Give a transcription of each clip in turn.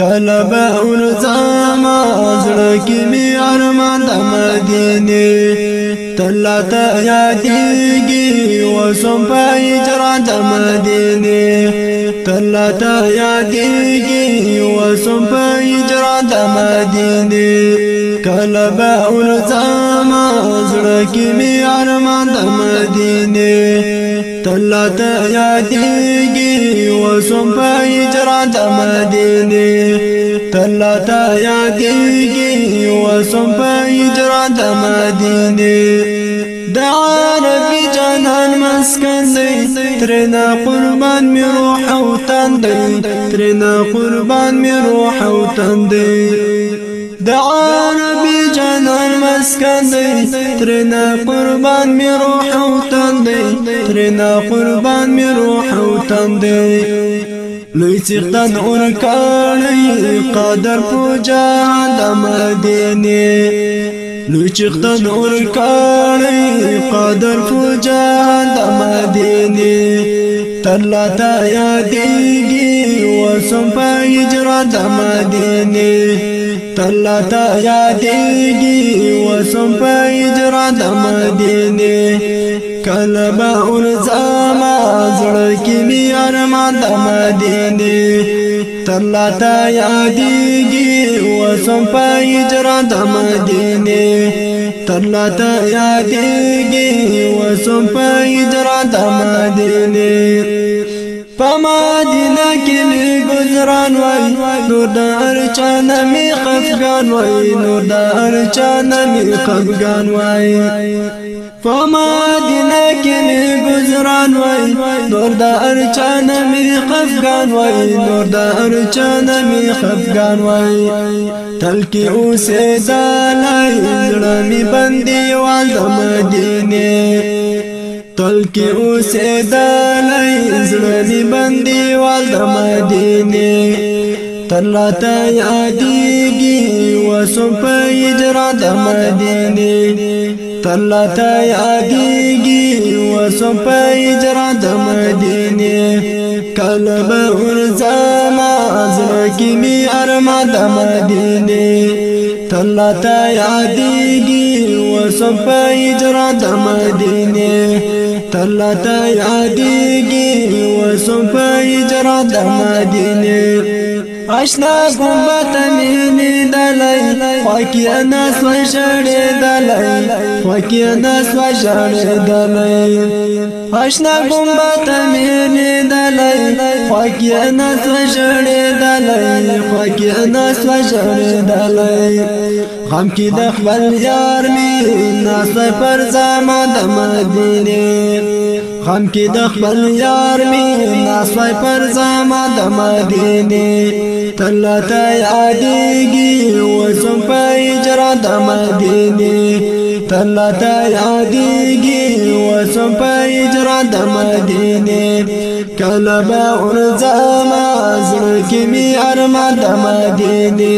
کله به ورځما زړه کې می ارمان د مدینه تلا ته یادېږي وسم په اجرا د مدینه تلا ته یادېږي وسم په اجرا د مدینه کله به ورځما زړه کې می ارمان د مدینه ته یادېږي وسم مدینه تلا تا یادېږي وسم په اجرا د مدینه د عربي جانان مسکن دی ترنا قربان می روح أو تن دی ترنا قربان می روح أو تن دی د عربي جانان مسکن دی ترنا قربان می روح أو تن ترنا قربان می روح أو تن دی لوی څښتن اور کړی قدر پوجا د مدینه لوی څښتن اور کړی قدر پوجا تلا تا یادېږي وسم په اجرا د تلا تا یادېږي وسم په د مدینه کله به ورځما زړه کې می ارمان د مدینه تلا تا یادېږي وسم په د مدینه تلا تا یادېږي وسم په د مدینه پمادینه کې می گزاران وای نور د ارچان می خفغان وای نور د ارچان می خفغان وای. فمادینه کې می گزاران وای نور د ارچان می خفغان وای نور د ارچان می خفغان وای. تل کې اوسه دلای زړه می بندي وال د مدینه تل کې اوسه دلای زړه می بندي وال د مدینه تلا ته یادېږي وسم په اجرا د مدینه تلا ته یادېږي وسم په اجرا د په اجرا د مدینه تلا ته یادېږي په اجرا د مدینه آشنا ګمبت مینه دلای خوکی انا سوي شړې دلای خوکی انا سوي شړې دلای. آشنا ګمبت مینه دلای خوکی انا سوي شړې دلای خوکی انا سوي شړې دلای. هم کې د خپل یار می ناس پر زما د مدینه غم کی د خپل یار می ناس پر زما د مدینه تلا ته یادېږي وسم په اجرا د مدینه تلا ته یادېږي وسم په اجرا د مدینه کله به ورځما زړه کې می ارما د مدینه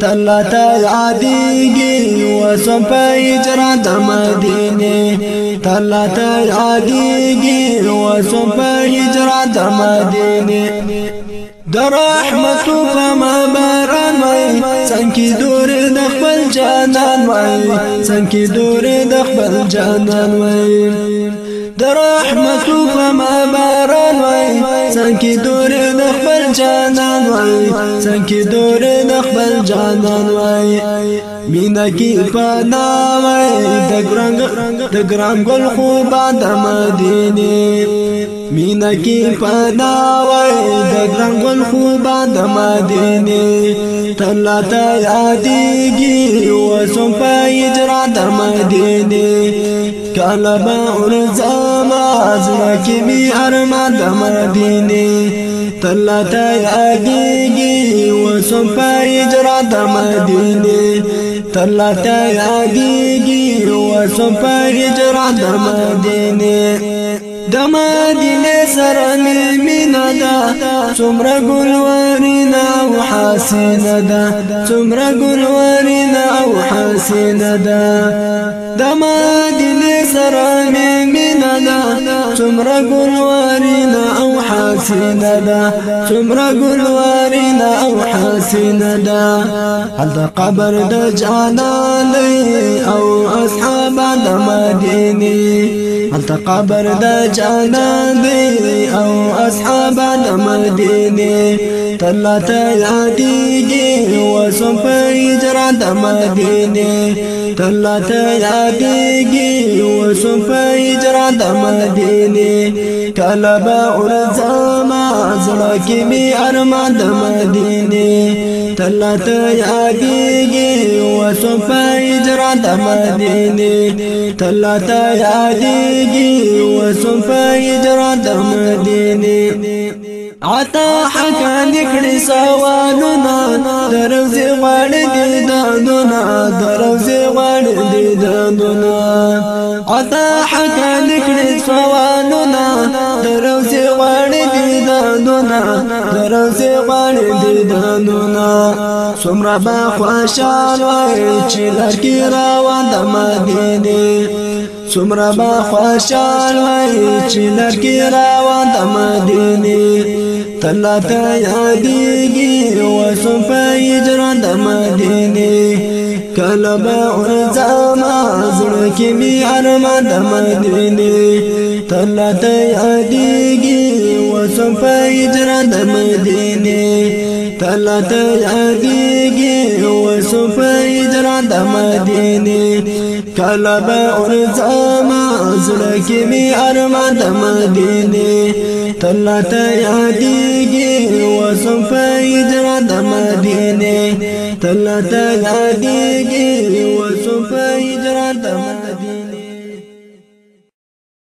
تلا ته یادېږي وسم په اجرا د مدینه تلا ته یادېږي وسم مدینه در رحمت فما باران وای. څنګه دور د خپل جانان وای. څنګه دور د خپل جانان وای. در رحمت فما باران وای. څنګه دور د خپل جانان وای. څنګه دور د خپل جانان وای. مینا کی پنا وای. د ګرنګ د ګران ګل خو باد مدینه مینا کی پنا وای د ګران ګل خو باد مدینه تلا ته یادېږي وسم په اجرا د مدینه کله به ورځما زړه کې می ارمان د مدینه تلا ته یادېږي وسم په اجرا د مدینه تلا ته یادېږي وسم په اجرا د مدینه د مدینه سره می مینا ده څومره ګلورینا أو حسینه ده څومره ګلورینا أو حسینه ده د مدینه سره می مینا دا. څومره ګلوارینه أو حسینه دا. څومره ګلوارینه أو حسینه دا هلته قبر د جانان أو أصحاب د مدینه هلته قبر د جانان أو أصحاب د مدینه تلا ته یادېږي وسم په اجرا د مدینه تلا ته یادېږي وسم په اجرا د مدینه کله به ورځما زړه کې می ارمان د مدینه تلا ته یادېږي وسم په اجرا د مدینه تلا ته یادېږي وسم په اجرا د مدینه عطا حکا نکړي سوالونه دروځي غواړي دي دندونه دروځي غواړي دي دندونه عطا حکا نکړي سوالونه دروځي دي دندونه دروځي غواړي دي دندونه څومره با خوشال وای چې لکه روان د مدینه څومره با خوشال وای چې لکه روان د مدینه تلا ته یادېږي وسم په هجران د مدینه کله به ورځما زړه کې می ارمان د مدینه تلا ته یادېږي وسم په هجران د مدینه تلا ته یادېږي وسم په هجران د مدینه کله به ورځما زړه می ارمان مدینه تلا ته یادېږي وسم په هجران د مدینه تلا ته یادېږي وسم په هجران د